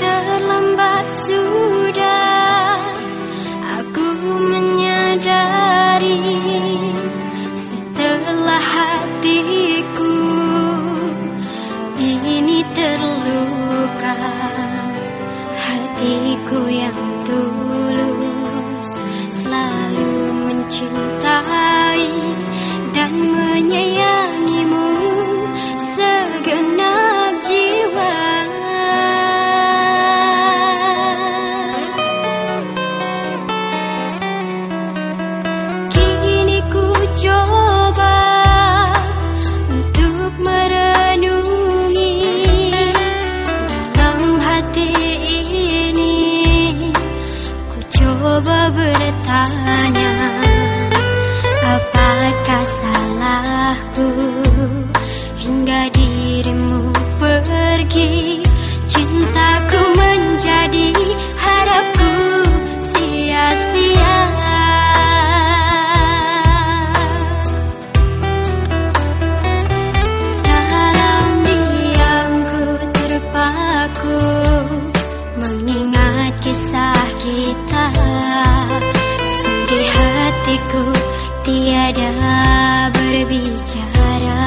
Terlambat sudah apakah salahku tiada berbicara